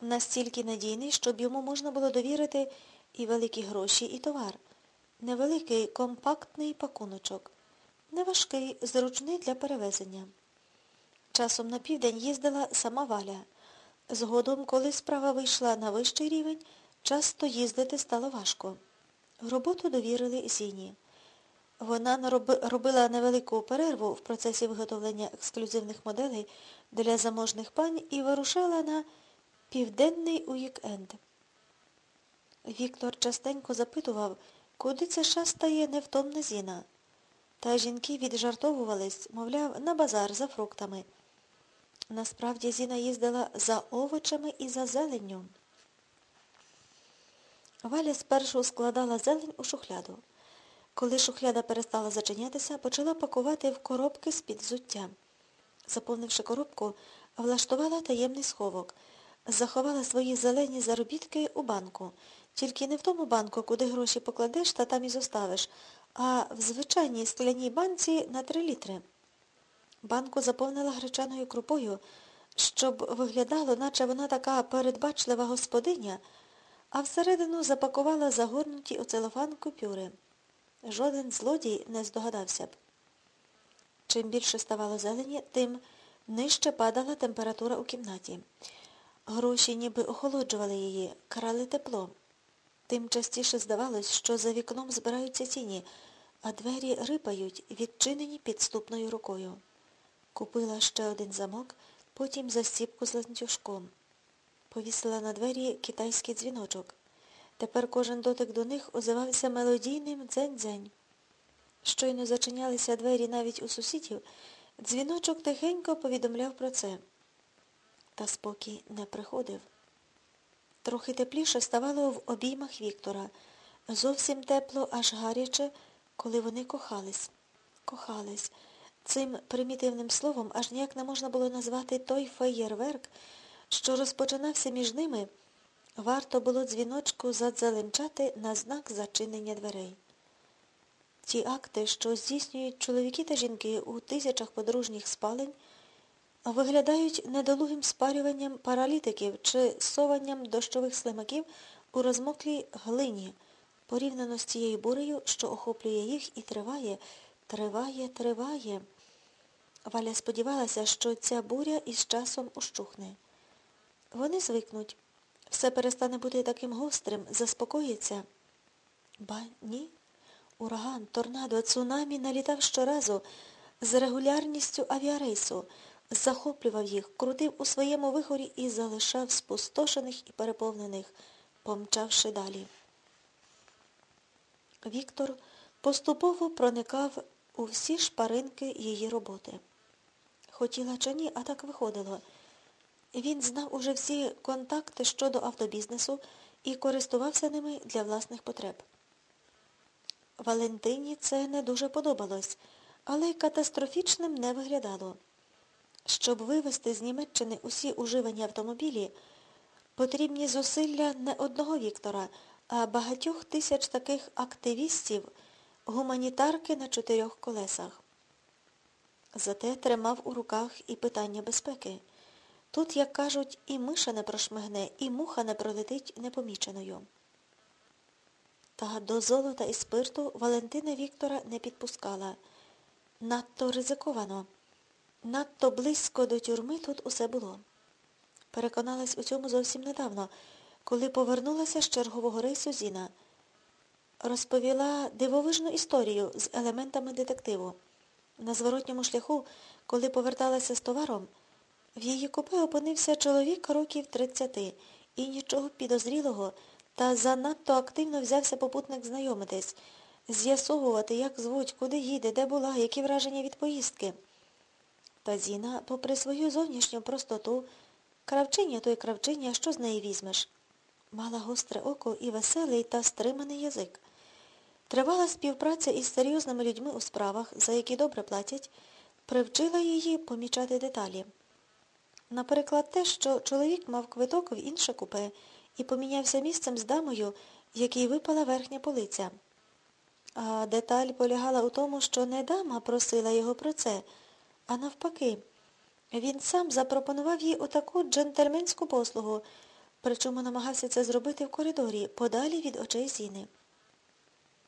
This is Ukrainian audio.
настільки надійний, щоб йому можна було довірити і великі гроші, і товар. Невеликий компактний пакуночок. Неважкий, зручний для перевезення. Часом на південь їздила сама Валя. Згодом, коли справа вийшла на вищий рівень, часто їздити стало важко. Роботу довірили Зіні. Вона робила невелику перерву в процесі виготовлення ексклюзивних моделей для заможних пань і вирушала на південний уікенд. Віктор частенько запитував, куди це шастає невтомна Зіна. Та жінки віджартовувались, мовляв, на базар за фруктами. Насправді Зіна їздила за овочами і за зеленню. Валя спершу складала зелень у шухляду. Коли шухляда перестала зачинятися, почала пакувати в коробки з-під взуття. Заповнивши коробку, влаштувала таємний сховок. Заховала свої зелені заробітки у банку. Тільки не в тому банку, куди гроші покладеш та там і зоставиш, а в звичайній скляній банці на три літри. Банку заповнила гречаною крупою, щоб виглядало, наче вона така передбачлива господиня, а всередину запакувала загорнуті у целофан купюри. Жоден злодій не здогадався б. Чим більше ставало зелені, тим нижче падала температура у кімнаті. Гроші ніби охолоджували її, крали тепло. Тим частіше здавалось, що за вікном збираються тіні, а двері рипають, відчинені підступною рукою. Купила ще один замок, потім застіпку з ланцюжком. Повісила на двері китайський дзвіночок. Тепер кожен дотик до них озивався мелодійним дзень-дзень. Щойно зачинялися двері навіть у сусідів, дзвіночок тихенько повідомляв про це. Та спокій не приходив. Трохи тепліше ставало в обіймах Віктора. Зовсім тепло, аж гаряче, коли вони кохались. Кохались. Цим примітивним словом аж ніяк не можна було назвати той феєрверк, що розпочинався між ними, варто було дзвіночку задзеленчати на знак зачинення дверей. Ті акти, що здійснюють чоловіки та жінки у тисячах подружніх спалень, виглядають недолугим спарюванням паралітиків чи сованням дощових слимаків у розмоклій глині, порівняно з тією бурею, що охоплює їх і триває, триває, триває. Валя сподівалася, що ця буря із часом ущухне. Вони звикнуть. Все перестане бути таким гострим, заспокоїться. Ба ні. Ураган, торнадо, цунамі налітав щоразу з регулярністю авіарейсу, захоплював їх, крутив у своєму вихорі і залишав спустошених і переповнених, помчавши далі. Віктор поступово проникав у всі шпаринки її роботи. Хотіла чи ні, а так виходило. Він знав уже всі контакти щодо автобізнесу і користувався ними для власних потреб. Валентині це не дуже подобалось, але катастрофічним не виглядало. Щоб вивезти з Німеччини усі уживані автомобілі, потрібні зусилля не одного Віктора, а багатьох тисяч таких активістів, гуманітарки на чотирьох колесах. Зате тримав у руках і питання безпеки. Тут, як кажуть, і миша не прошмигне, і муха не пролетить непоміченою. Та до золота і спирту Валентина Віктора не підпускала. Надто ризиковано. Надто близько до тюрми тут усе було. Переконалась у цьому зовсім недавно, коли повернулася з чергового рейсу Зіна. Розповіла дивовижну історію з елементами детективу. На зворотньому шляху, коли поверталася з товаром, в її купе опинився чоловік років 30 і нічого підозрілого, та занадто активно взявся попутник знайомитись, з'ясовувати, як звуть, куди їде, де була, які враження від поїздки. Та Зіна, попри свою зовнішню простоту, кравчиня то й кравчиня, що з неї візьмеш, мала гостре око і веселий та стриманий язик. Тривала співпраця із серйозними людьми у справах, за які добре платять, привчила її помічати деталі. Наприклад, те, що чоловік мав квиток в інше купе і помінявся місцем з дамою, якій випала верхня полиця. А деталь полягала у тому, що не дама просила його про це, а навпаки. Він сам запропонував їй отаку джентльменську послугу Причому намагався це зробити в коридорі, подалі від очей Зіни.